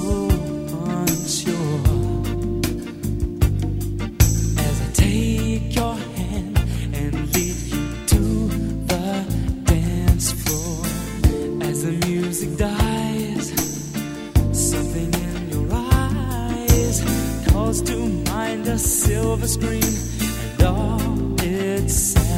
calls a silver screen, and all its. says.